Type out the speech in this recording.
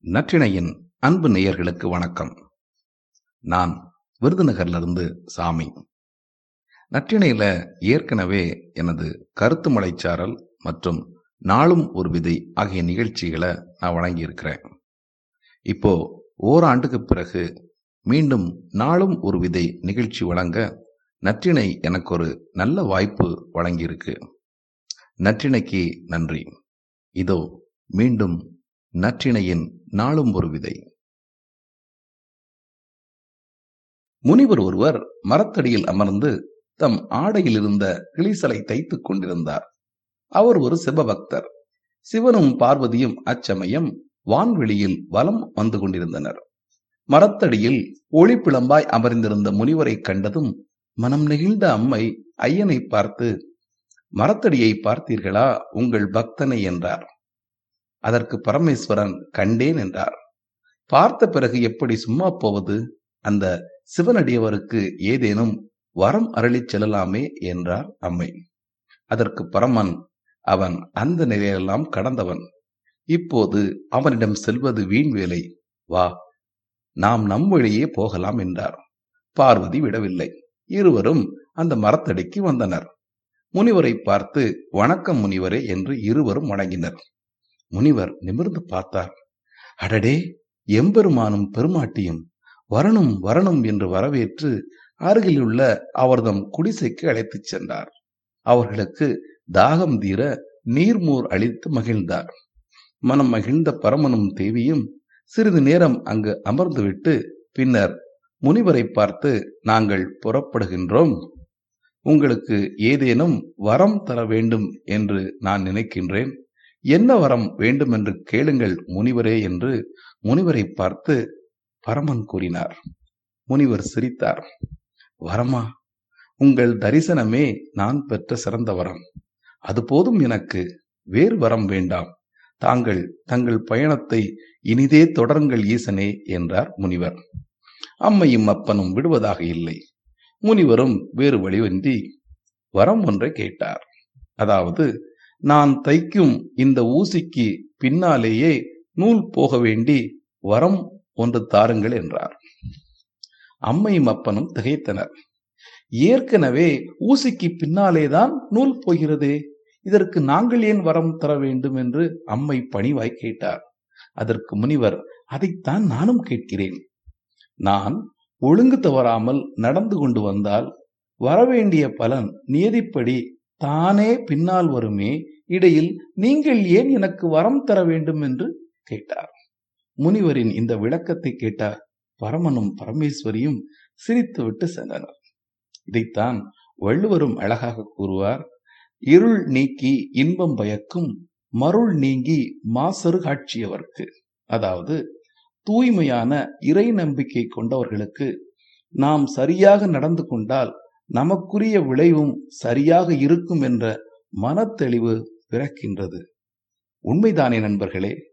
நற்றிணையின் அன்பு நேயர்களுக்கு வணக்கம். நான் விருதுநகர்லிருந்து சாமி. நற்றிணையில ஏற்கனவே எனது கருத்து மலைச்சாரல் மற்றும் நாளும் ஒரு விதை ஆகிய நிகழ்ச்சிகளை நான் வழங்கியிருக்கிறேன். இப்போ ஓராண்டுக்கு பிறகு மீண்டும் நாளும் ஒரு விதை நிகழ்ச்சி வழங்க நற்றிணை எனக்கு ஒரு நல்ல வாய்ப்பு வழங்கியிருக்கு. நற்றிணைக்கு நன்றி. இதோ மீண்டும் நற்றிணையின் நாளும் ஒரு விதை. முனிவர் ஒருவர் மரத்தடியில் அமர்ந்து தம் ஆடையில் இருந்த கிளிசலை தைத்துக் கொண்டிருந்தார். அவர் ஒரு சிவபக்தர். சிவனும் பார்வதியும் அச்சமயம் வான்வெளியில் வலம் வந்து கொண்டிருந்தனர். மரத்தடியில் ஒளிப்பிளம்பாய் அமர்ந்திருந்த முனிவரை கண்டதும் மனம் நெகிழ்ந்த அம்மை ஐயனை பார்த்து மரத்தடியை பார்த்தீர்களா? உங்கள் பக்தனை என்றார். அதற்கு பரமேஸ்வரன் கண்டேன் என்றார். பார்த்த பிறகு எப்படி சும்மா போவது? அந்த சிவனடியவருக்கு ஏதேனும் வரம் அருளிச் செல்லலாமே என்றார் அம்மை. அதற்கு பரமன் அவன் அந்த நிலையெல்லாம் கடந்தவன். இப்போது அவனிடம் செல்வது வீண் வேலை. வா நாம் நம் வழியே போகலாம் என்றார். பார்வதி விடவில்லை. இருவரும் அந்த மரத்தடிக்கு வந்தனர். முனிவரை பார்த்து வணக்கம் முனிவரே என்று இருவரும் வணங்கினர். முனிவர் நிமிர்ந்து பார்த்தார். அடடே எம்பெருமானும் பெருமாட்டியும் வரணும் வரணும் என்று வரவேற்று அருகிலுள்ள அவர்தம் குடிசைக்கு அழைத்துச் சென்றார். அவர்களுக்கு தாகம் தீர நீர்மூர் அளித்து மகிழ்ந்தார். மனம் மகிழ்ந்த பரமனும் தேவியும் சிறிது நேரம் அங்கு அமர்ந்துவிட்டு பின்னர் முனிவரை பார்த்து நாங்கள் புறப்படுகின்றோம். உங்களுக்கு ஏதேனும் வரம் தர வேண்டும் என்று நான் நினைக்கின்றேன். என்ன வரம் வேண்டும் என்று கேளுங்கள் முனிவரே என்று முனிவரை பார்த்து பரமன் கூறினார். முனிவர் சிரித்தார். வரமா உங்கள் தரிசனமே நான் பெற்ற சிறந்த வரம். அது போதும் எனக்கு வேறு வரம் வேண்டாம். தாங்கள் தங்கள் பயணத்தை இனிதே தொடருங்கள் ஈசனே என்றார் முனிவர். அம்மையும் அப்பனும் விடுவதாக இல்லை. முனிவரும் வேறு வழிவன்றி வரம் ஒன்றை கேட்டார். அதாவது நான் தைக்கும் இந்த ஊசிக்கு பின்னாலேயே நூல் போக வேண்டி வரம் ஒன்று தாருங்கள் என்றார். அம்மையும் அப்பனும் திகைத்தனர். ஏற்கனவே ஊசிக்கு பின்னாலேதான் நூல் போகிறதே. இதற்கு நாங்கள் ஏன் வரம் தர வேண்டும் என்று அம்மை பணிவாய் கேட்டார். அதற்கு முனிவர் அதைத்தான் நானும் கேட்கிறேன். நான் ஒழுங்கு தவறாமல் நடந்து கொண்டு வந்தால் வரவேண்டிய பலன் நியதிப்படி தானே பின்னால் வருமே? இடையில் நீங்கள் ஏன் எனக்கு வரம் தர வேண்டும் என்று கேட்டார். முனிவரின் இந்த விளக்கத்தை கேட்டார் பரமனும் பரமேஸ்வரியும் சிரித்துவிட்டு சென்றனர். இதைத்தான் வள்ளுவரும் அழகாக கூறுவார் இருள் நீக்கி இன்பம் பயக்கும் மருள் நீங்கி மாசரு காட்சியவர்க்கு. அதாவது தூய்மையான இறை நம்பிக்கை கொண்டவர்களுக்கு நாம் சரியாக நடந்து கொண்டால் நமக்குரிய விளைவும் சரியாக இருக்கும் என்ற மனத்தெளிவு பிறக்கின்றது. உண்மைதானே நண்பர்களே?